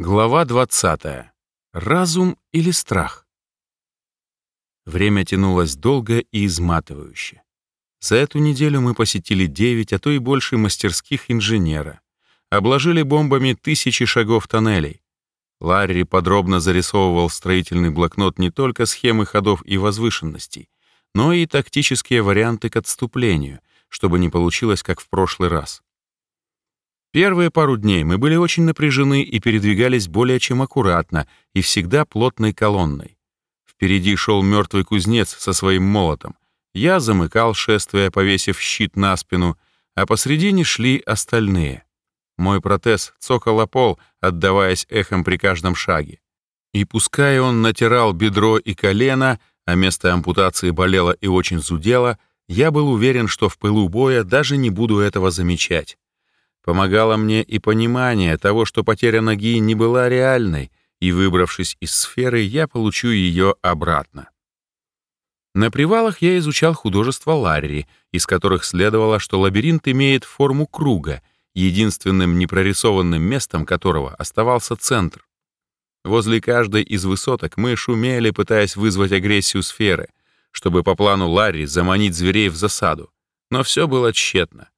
Глава 20. Разум или страх? Время тянулось долго и изматывающе. За эту неделю мы посетили 9, а то и больше мастерских инженера. Обложили бомбами тысячи шагов тоннелей. Ларри подробно зарисовывал в строительный блокнот не только схемы ходов и возвышенностей, но и тактические варианты к отступлению, чтобы не получилось, как в прошлый раз. Первые пару дней мы были очень напряжены и передвигались более чем аккуратно и всегда плотной колонной. Впереди шел мертвый кузнец со своим молотом. Я замыкал шествие, повесив щит на спину, а посредине шли остальные. Мой протез цокал о пол, отдаваясь эхом при каждом шаге. И пускай он натирал бедро и колено, а место ампутации болело и очень зудело, я был уверен, что в пылу боя даже не буду этого замечать. Помогало мне и понимание того, что потеря ноги не была реальной, и, выбравшись из сферы, я получу ее обратно. На привалах я изучал художества Ларри, из которых следовало, что лабиринт имеет форму круга, единственным непрорисованным местом которого оставался центр. Возле каждой из высоток мы шумели, пытаясь вызвать агрессию сферы, чтобы по плану Ларри заманить зверей в засаду. Но все было тщетно.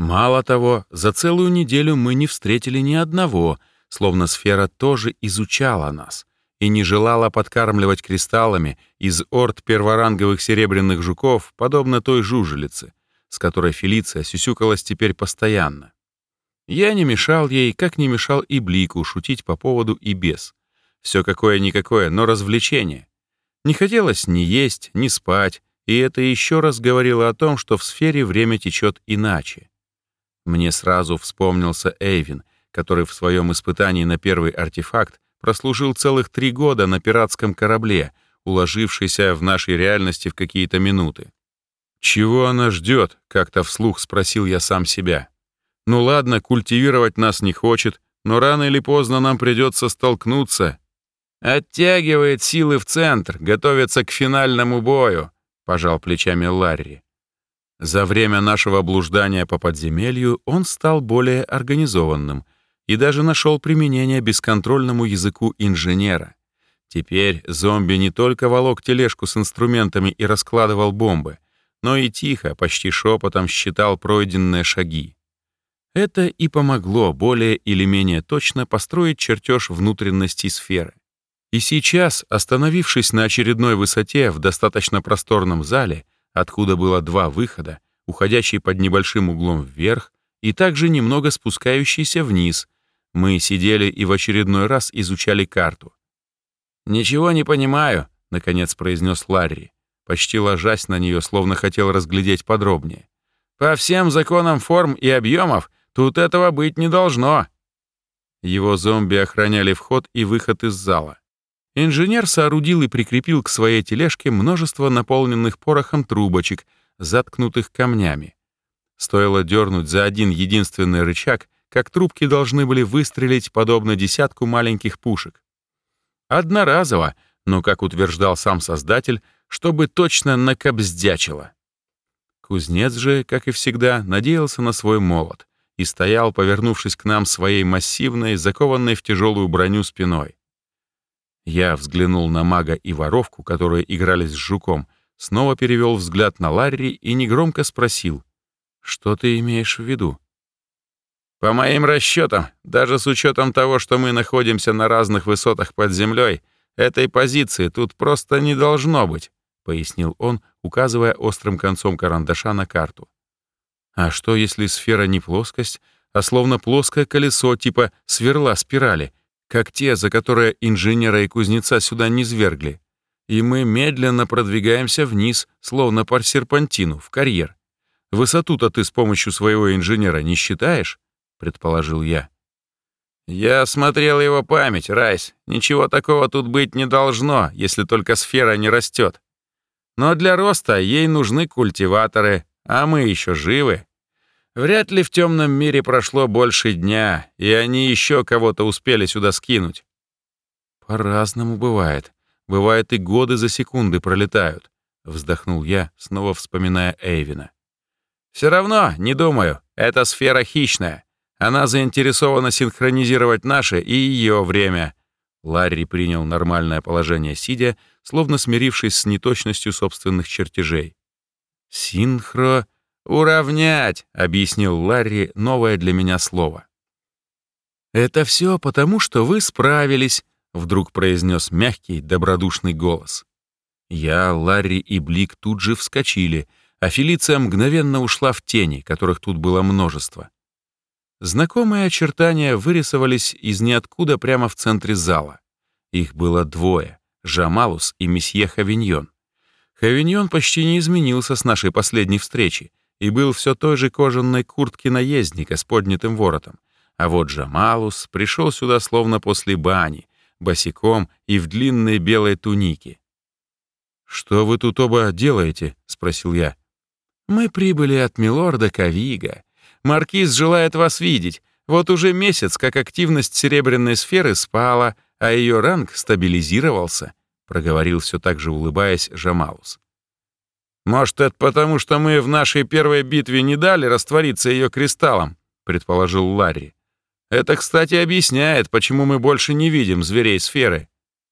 Мало того, за целую неделю мы не встретили ни одного, словно сфера тоже изучала нас и не желала подкармливать кристаллами из орд перворанговых серебряных жуков, подобно той жужелице, с которой Фелиция сюсюкалась теперь постоянно. Я не мешал ей, как не мешал и Блику шутить по поводу и без. Все какое-никакое, но развлечение. Не хотелось ни есть, ни спать, и это еще раз говорило о том, что в сфере время течет иначе. Мне сразу вспомнился Эйвин, который в своем испытании на первый артефакт прослужил целых три года на пиратском корабле, уложившийся в нашей реальности в какие-то минуты. «Чего она ждет?» — как-то вслух спросил я сам себя. «Ну ладно, культивировать нас не хочет, но рано или поздно нам придется столкнуться». «Оттягивает силы в центр, готовится к финальному бою», — пожал плечами Ларри. За время нашего блуждания по подземелью он стал более организованным и даже нашел применение бесконтрольному языку инженера. Теперь зомби не только волок тележку с инструментами и раскладывал бомбы, но и тихо, почти шепотом считал пройденные шаги. Это и помогло более или менее точно построить чертеж внутренности сферы. И сейчас, остановившись на очередной высоте в достаточно просторном зале, откуда было два выхода, уходящий под небольшим углом вверх и также немного спускающийся вниз. Мы сидели и в очередной раз изучали карту. «Ничего не понимаю», — наконец произнес Ларри, почти ложась на нее, словно хотел разглядеть подробнее. «По всем законам форм и объемов тут этого быть не должно». Его зомби охраняли вход и выход из зала. Инженер соорудил и прикрепил к своей тележке множество наполненных порохом трубочек, заткнутых камнями. Стоило дернуть за один единственный рычаг, как трубки должны были выстрелить подобно десятку маленьких пушек. Одноразово, но, как утверждал сам создатель, чтобы точно накобздячило. Кузнец же, как и всегда, надеялся на свой молот и стоял, повернувшись к нам своей массивной, закованной в тяжелую броню спиной. Я взглянул на мага и воровку, которые игрались с жуком, снова перевел взгляд на Ларри и негромко спросил, «Что ты имеешь в виду?» «По моим расчетам, даже с учетом того, что мы находимся на разных высотах под землей, этой позиции тут просто не должно быть», — пояснил он, указывая острым концом карандаша на карту. «А что, если сфера не плоскость, а словно плоское колесо типа сверла спирали, как те, за которые инженера и кузнеца сюда не свергли. И мы медленно продвигаемся вниз, словно по серпантину, в карьер. Высоту-то ты с помощью своего инженера не считаешь? предположил я. Я смотрел его память, Райс. Ничего такого тут быть не должно, если только сфера не растет. Но для роста ей нужны культиваторы, а мы еще живы. Вряд ли в темном мире прошло больше дня, и они еще кого-то успели сюда скинуть. По-разному бывает. Бывает и годы за секунды пролетают, вздохнул я, снова вспоминая Эйвина. Все равно, не думаю, эта сфера хищная. Она заинтересована синхронизировать наше и ее время». Ларри принял нормальное положение сидя, словно смирившись с неточностью собственных чертежей. «Синхро... уравнять», — объяснил Ларри новое для меня слово. «Это все потому, что вы справились», — вдруг произнес мягкий, добродушный голос. Я, Ларри и Блик тут же вскочили, а Фелиция мгновенно ушла в тени, которых тут было множество. Знакомые очертания вырисовались из ниоткуда прямо в центре зала. Их было двое — Жамалус и месье Хавиньон. Хавиньон почти не изменился с нашей последней встречи и был все той же кожаной куртки наездника с поднятым воротом. А вот Жамалус пришел сюда словно после бани, босиком и в длинной белой тунике. «Что вы тут оба делаете?» — спросил я. «Мы прибыли от милорда Кавига», Маркиз желает вас видеть. Вот уже месяц, как активность серебряной сферы спала, а ее ранг стабилизировался», — проговорил все так же улыбаясь Жамалус. «Может, это потому, что мы в нашей первой битве не дали раствориться ее кристаллом», — предположил Ларри. «Это, кстати, объясняет, почему мы больше не видим зверей сферы».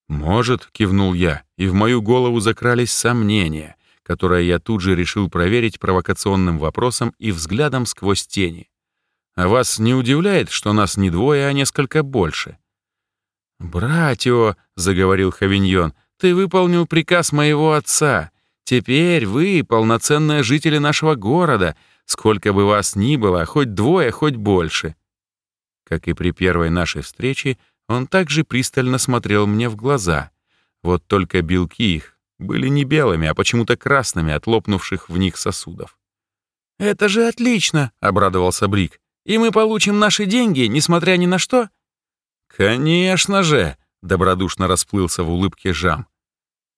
«Может», — кивнул я, и в мою голову закрались сомнения которое я тут же решил проверить провокационным вопросом и взглядом сквозь тени. «А вас не удивляет, что нас не двое, а несколько больше?» «Братьо», — заговорил Хавиньон, — «ты выполнил приказ моего отца. Теперь вы — полноценные жители нашего города, сколько бы вас ни было, хоть двое, хоть больше». Как и при первой нашей встрече, он также пристально смотрел мне в глаза. Вот только белки их были не белыми, а почему-то красными от лопнувших в них сосудов. «Это же отлично!» — обрадовался Брик. «И мы получим наши деньги, несмотря ни на что?» «Конечно же!» — добродушно расплылся в улыбке Жам.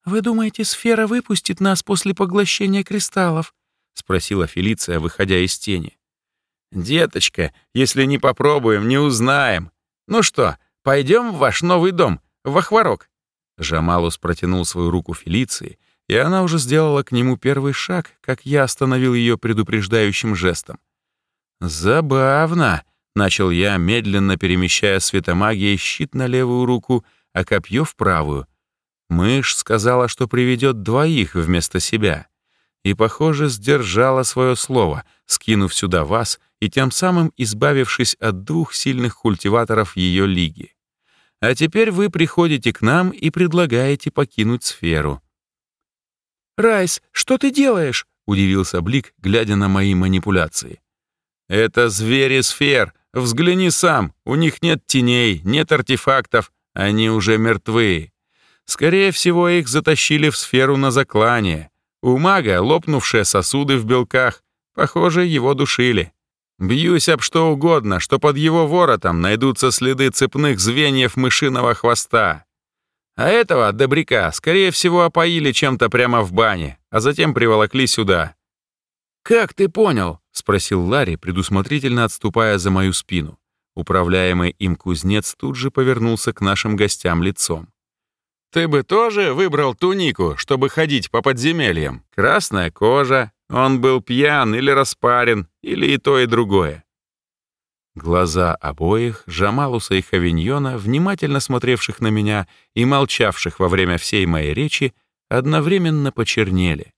«Вы думаете, сфера выпустит нас после поглощения кристаллов?» — спросила Фелиция, выходя из тени. «Деточка, если не попробуем, не узнаем. Ну что, пойдем в ваш новый дом, в Ахварок?» Жамалус протянул свою руку Фелиции, и она уже сделала к нему первый шаг, как я остановил ее предупреждающим жестом. «Забавно», — начал я, медленно перемещая светомагией щит на левую руку, а копье в правую. Мышь сказала, что приведет двоих вместо себя. И, похоже, сдержала свое слово, скинув сюда вас и тем самым избавившись от двух сильных культиваторов ее лиги. А теперь вы приходите к нам и предлагаете покинуть сферу». «Райс, что ты делаешь?» — удивился Блик, глядя на мои манипуляции. «Это звери сфер. Взгляни сам. У них нет теней, нет артефактов. Они уже мертвы. Скорее всего, их затащили в сферу на заклание. У мага лопнувшие сосуды в белках. Похоже, его душили. Бьюсь об что угодно, что под его воротом найдутся следы цепных звеньев мышиного хвоста. А этого добряка, скорее всего, опоили чем-то прямо в бане, а затем приволокли сюда. «Как ты понял?» — спросил Ларри, предусмотрительно отступая за мою спину. Управляемый им кузнец тут же повернулся к нашим гостям лицом. «Ты бы тоже выбрал тунику, чтобы ходить по подземельям? Красная кожа, он был пьян или распарен, или и то, и другое. Глаза обоих, Жамалуса и Хавиньона, внимательно смотревших на меня и молчавших во время всей моей речи, одновременно почернели.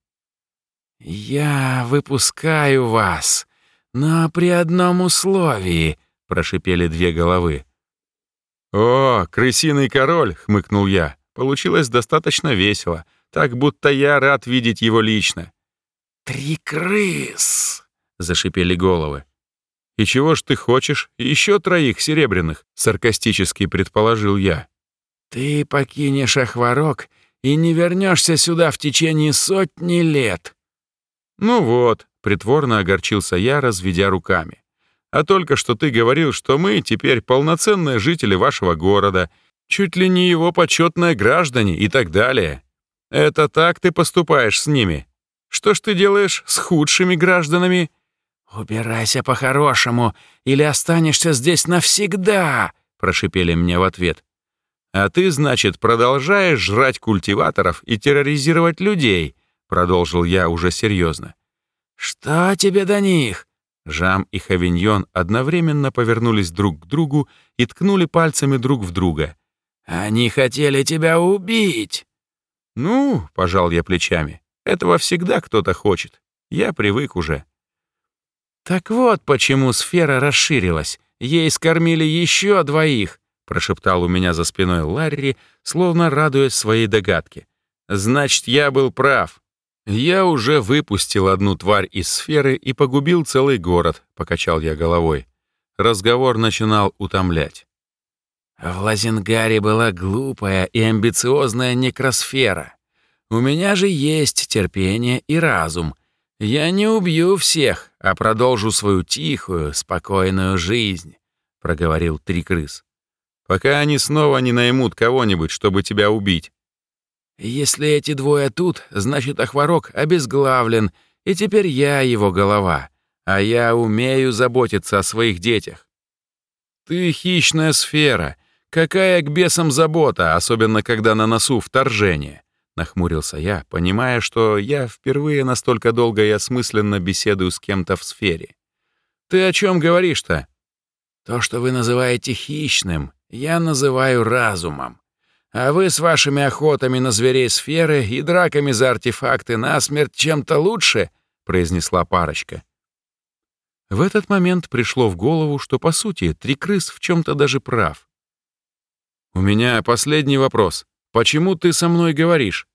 «Я выпускаю вас, но при одном условии», — прошипели две головы. «О, крысиный король!» — хмыкнул я. Получилось достаточно весело, так будто я рад видеть его лично. «Три крыс!» — зашипели головы. «И чего ж ты хочешь? Еще троих серебряных?» — саркастически предположил я. «Ты покинешь Ахварок и не вернешься сюда в течение сотни лет». «Ну вот», — притворно огорчился я, разведя руками. «А только что ты говорил, что мы теперь полноценные жители вашего города, чуть ли не его почетные граждане и так далее. Это так ты поступаешь с ними?» Что ж ты делаешь с худшими гражданами?» «Убирайся по-хорошему, или останешься здесь навсегда», — прошипели мне в ответ. «А ты, значит, продолжаешь жрать культиваторов и терроризировать людей», — продолжил я уже серьезно. «Что тебе до них? Жам и Хавиньон одновременно повернулись друг к другу и ткнули пальцами друг в друга. «Они хотели тебя убить!» «Ну», — пожал я плечами, — «этого всегда кто-то хочет. Я привык уже». «Так вот почему сфера расширилась. Ей скормили еще двоих», — прошептал у меня за спиной Ларри, словно радуясь своей догадке. «Значит, я был прав. Я уже выпустил одну тварь из сферы и погубил целый город», — покачал я головой. Разговор начинал утомлять. В Лазингаре была глупая и амбициозная некросфера. У меня же есть терпение и разум. Я не убью всех, а продолжу свою тихую, спокойную жизнь, проговорил три крыс. Пока они снова не наймут кого-нибудь, чтобы тебя убить. Если эти двое тут, значит, Ахварок обезглавлен, и теперь я его голова, а я умею заботиться о своих детях. Ты хищная сфера, «Какая к бесам забота, особенно когда на носу вторжение?» — нахмурился я, понимая, что я впервые настолько долго и осмысленно беседую с кем-то в сфере. «Ты о чем говоришь-то?» «То, что вы называете хищным, я называю разумом. А вы с вашими охотами на зверей сферы и драками за артефакты насмерть чем-то лучше?» — произнесла парочка. В этот момент пришло в голову, что, по сути, три крыс в чем-то даже прав. «У меня последний вопрос. Почему ты со мной говоришь?»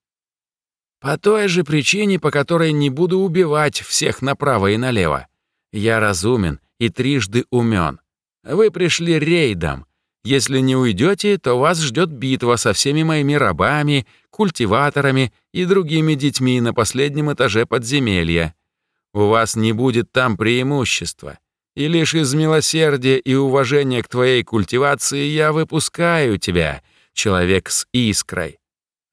«По той же причине, по которой не буду убивать всех направо и налево. Я разумен и трижды умен. Вы пришли рейдом. Если не уйдете, то вас ждет битва со всеми моими рабами, культиваторами и другими детьми на последнем этаже подземелья. У вас не будет там преимущества. И лишь из милосердия и уважения к твоей культивации я выпускаю тебя, человек с искрой».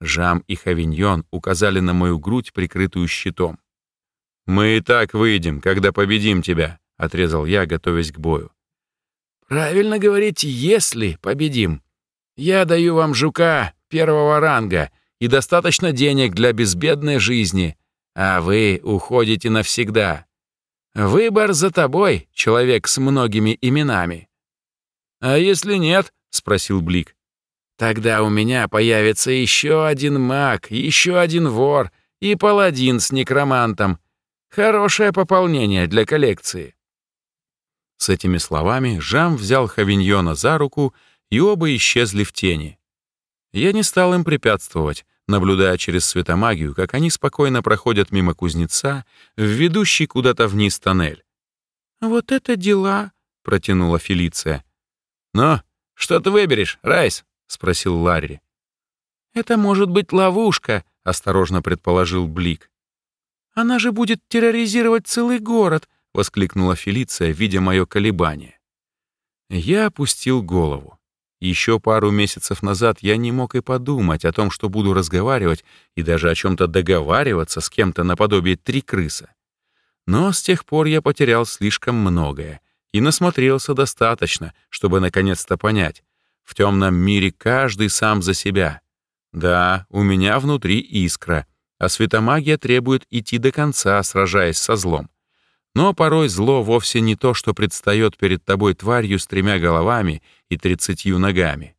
Жам и Хавиньон указали на мою грудь, прикрытую щитом. «Мы и так выйдем, когда победим тебя», — отрезал я, готовясь к бою. «Правильно говорить, если победим. Я даю вам жука первого ранга и достаточно денег для безбедной жизни, а вы уходите навсегда. Выбор за тобой, человек с многими именами. А если нет, спросил Блик. Тогда у меня появится еще один маг, еще один вор и паладин с некромантом. Хорошее пополнение для коллекции. С этими словами Жам взял Хавиньона за руку, и оба исчезли в тени. Я не стал им препятствовать, наблюдая через светомагию, как они спокойно проходят мимо кузнеца, ведущий куда-то вниз тоннель. «Вот это дела!» — протянула Фелиция. «Ну, что ты выберешь, Райс?» — спросил Ларри. «Это может быть ловушка», — осторожно предположил Блик. «Она же будет терроризировать целый город», — воскликнула Фелиция, видя мое колебание. Я опустил голову. Еще пару месяцев назад я не мог и подумать о том, что буду разговаривать и даже о чем-то договариваться с кем-то наподобие три крыса. Но с тех пор я потерял слишком многое и насмотрелся достаточно, чтобы наконец-то понять, в темном мире каждый сам за себя. Да, у меня внутри искра, а светомагия требует идти до конца, сражаясь со злом. Но порой зло вовсе не то, что предстает перед тобой тварью с тремя головами и тридцатью ногами.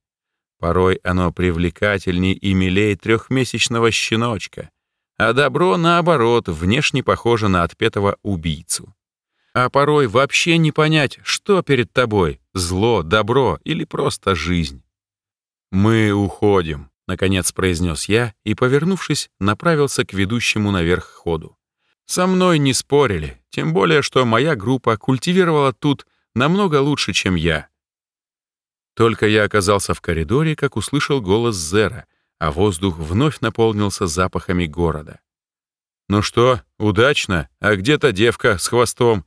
Порой оно привлекательней и милее трехмесячного щеночка, а добро, наоборот, внешне похоже на отпетого убийцу. А порой вообще не понять, что перед тобой — зло, добро или просто жизнь. «Мы уходим», — наконец произнес я и, повернувшись, направился к ведущему наверх ходу. Со мной не спорили, тем более, что моя группа культивировала тут намного лучше, чем я. Только я оказался в коридоре, как услышал голос Зера, а воздух вновь наполнился запахами города. «Ну что, удачно? А где-то девка с хвостом?»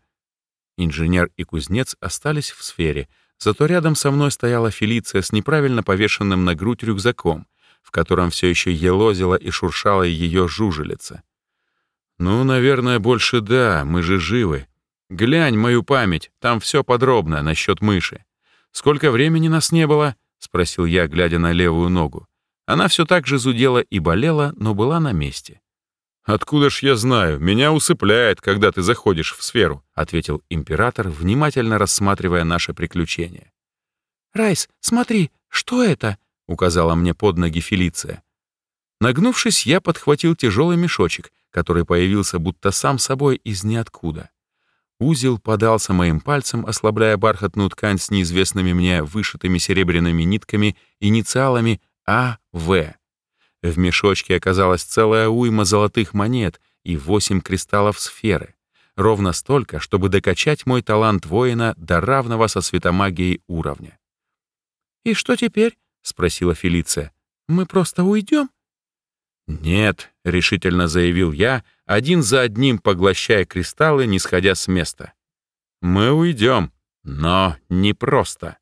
Инженер и кузнец остались в сфере, зато рядом со мной стояла Фелиция с неправильно повешенным на грудь рюкзаком, в котором все еще елозила и шуршала ее жужелица. «Ну, наверное, больше да, мы же живы. Глянь мою память, там все подробно насчет мыши. Сколько времени нас не было?» — спросил я, глядя на левую ногу. Она все так же зудела и болела, но была на месте. «Откуда ж я знаю? Меня усыпляет, когда ты заходишь в сферу», ответил император, внимательно рассматривая наше приключение. «Райс, смотри, что это?» указала мне под ноги Фелиция. Нагнувшись, я подхватил тяжелый мешочек, который появился будто сам собой из ниоткуда. Узел подался моим пальцем, ослабляя бархатную ткань с неизвестными мне вышитыми серебряными нитками, инициалами А.В. В мешочке оказалась целая уйма золотых монет и восемь кристаллов сферы. Ровно столько, чтобы докачать мой талант воина до равного со светомагией уровня. «И что теперь?» — спросила Фелиция. «Мы просто уйдем?» «Нет», — решительно заявил я, один за одним поглощая кристаллы, не сходя с места. «Мы уйдем, но не просто».